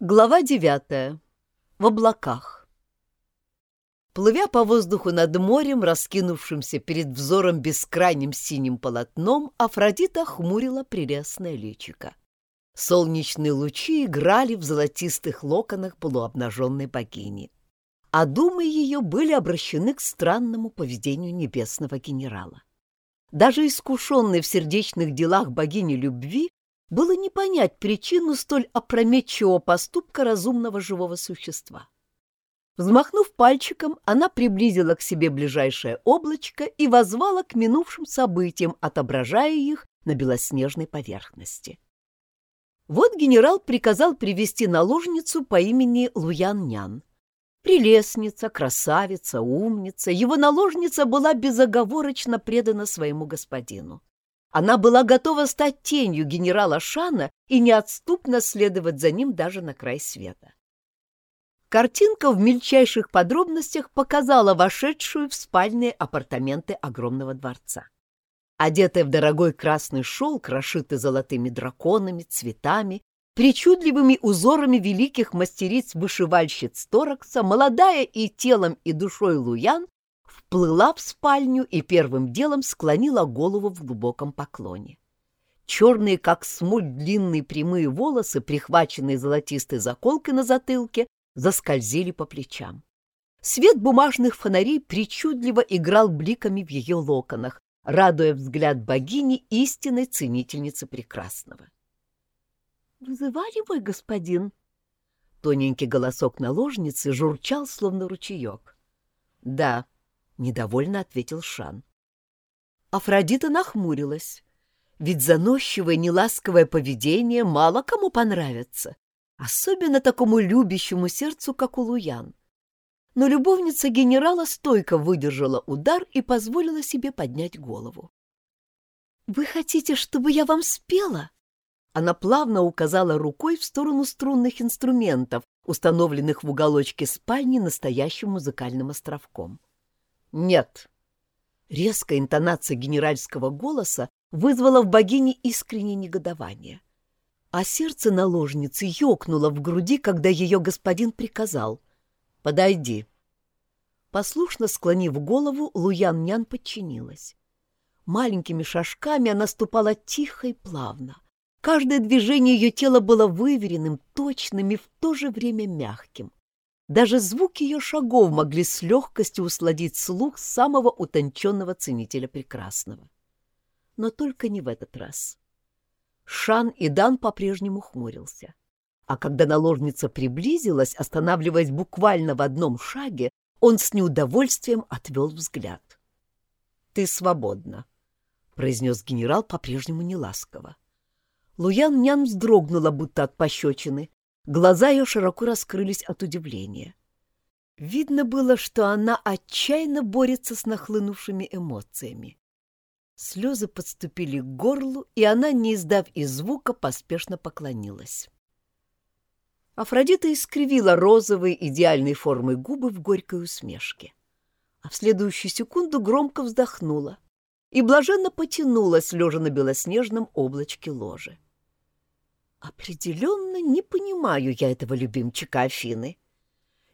Глава девятая. В облаках. Плывя по воздуху над морем, раскинувшимся перед взором бескрайним синим полотном, Афродита хмурила прелестное личико. Солнечные лучи играли в золотистых локонах полуобнаженной богини. А думы ее были обращены к странному поведению небесного генерала. Даже искушенной в сердечных делах богини любви было не понять причину столь опрометчивого поступка разумного живого существа. Взмахнув пальчиком, она приблизила к себе ближайшее облачко и возвала к минувшим событиям, отображая их на белоснежной поверхности. Вот генерал приказал привести наложницу по имени Луян-Нян. Прелестница, красавица, умница, его наложница была безоговорочно предана своему господину. Она была готова стать тенью генерала Шана и неотступно следовать за ним даже на край света. Картинка в мельчайших подробностях показала вошедшую в спальные апартаменты огромного дворца. Одетая в дорогой красный шелк, расшитый золотыми драконами, цветами, причудливыми узорами великих мастериц-вышивальщиц Торакса, молодая и телом, и душой Луян вплыла в спальню и первым делом склонила голову в глубоком поклоне. Черные, как смоль, длинные прямые волосы, прихваченные золотистой заколкой на затылке, заскользили по плечам. Свет бумажных фонарей причудливо играл бликами в ее локонах, радуя взгляд богини истинной ценительницы прекрасного. «Вызывали мой господин?» Тоненький голосок наложницы журчал, словно ручеек. «Да», — недовольно ответил Шан. Афродита нахмурилась. Ведь заносчивое неласковое поведение мало кому понравится, особенно такому любящему сердцу, как у Луян. Но любовница генерала стойко выдержала удар и позволила себе поднять голову. «Вы хотите, чтобы я вам спела?» Она плавно указала рукой в сторону струнных инструментов, установленных в уголочке спальни настоящим музыкальным островком. «Нет». Резкая интонация генеральского голоса вызвала в богине искреннее негодование. А сердце наложницы ёкнуло в груди, когда ее господин приказал «Подойди». Послушно склонив голову, Луян-нян подчинилась. Маленькими шажками она ступала тихо и плавно. Каждое движение ее тела было выверенным, точным и в то же время мягким. Даже звуки ее шагов могли с легкостью усладить слух самого утонченного ценителя прекрасного. Но только не в этот раз. Шан и Дан по-прежнему хмурился. А когда наложница приблизилась, останавливаясь буквально в одном шаге, он с неудовольствием отвел взгляд. «Ты свободна», — произнес генерал по-прежнему неласково. Луян-нян вздрогнула, будто от пощечины, Глаза ее широко раскрылись от удивления. Видно было, что она отчаянно борется с нахлынувшими эмоциями. Слезы подступили к горлу, и она, не издав и звука, поспешно поклонилась. Афродита искривила розовые идеальной формы губы в горькой усмешке, а в следующую секунду громко вздохнула и блаженно потянулась, лежа на белоснежном облачке ложи. Определенно не понимаю я этого любимчика Афины.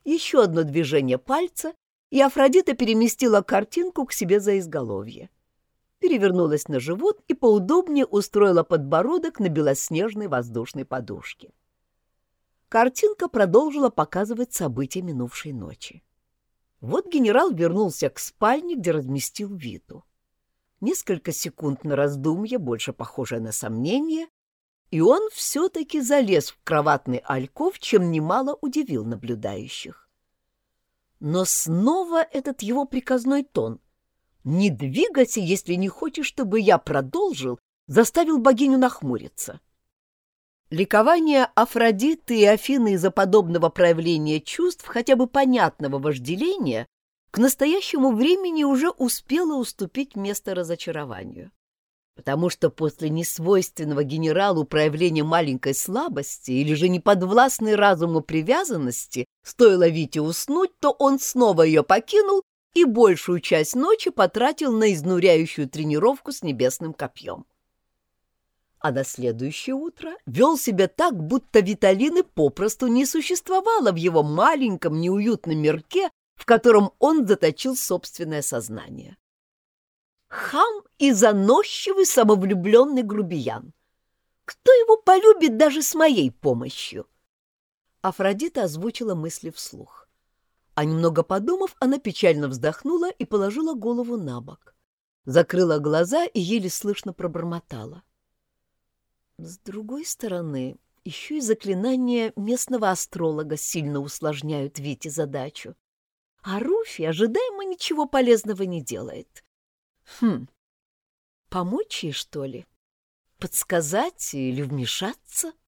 Еще одно движение пальца, и Афродита переместила картинку к себе за изголовье. Перевернулась на живот и поудобнее устроила подбородок на белоснежной воздушной подушке. Картинка продолжила показывать события минувшей ночи. Вот генерал вернулся к спальне, где разместил Виту. Несколько секунд на раздумье, больше похожее на сомнение, и он все-таки залез в кроватный альков, чем немало удивил наблюдающих. Но снова этот его приказной тон «Не двигайся, если не хочешь, чтобы я продолжил», заставил богиню нахмуриться. Ликование Афродиты и Афины из-за подобного проявления чувств, хотя бы понятного вожделения, к настоящему времени уже успело уступить место разочарованию потому что после несвойственного генералу проявления маленькой слабости или же неподвластной разуму привязанности, стоило Вите уснуть, то он снова ее покинул и большую часть ночи потратил на изнуряющую тренировку с небесным копьем. а на следующее утро вел себя так, будто Виталины попросту не существовало в его маленьком неуютном мирке, в котором он заточил собственное сознание. Хам и заносчивый самовлюбленный грубиян. Кто его полюбит даже с моей помощью? Афродита озвучила мысли вслух. А немного подумав, она печально вздохнула и положила голову на бок. Закрыла глаза и еле слышно пробормотала. С другой стороны, еще и заклинания местного астролога сильно усложняют Вите задачу. А Руфи ожидаемо ничего полезного не делает. Хм, помочь ей, что ли? Подсказать или вмешаться? —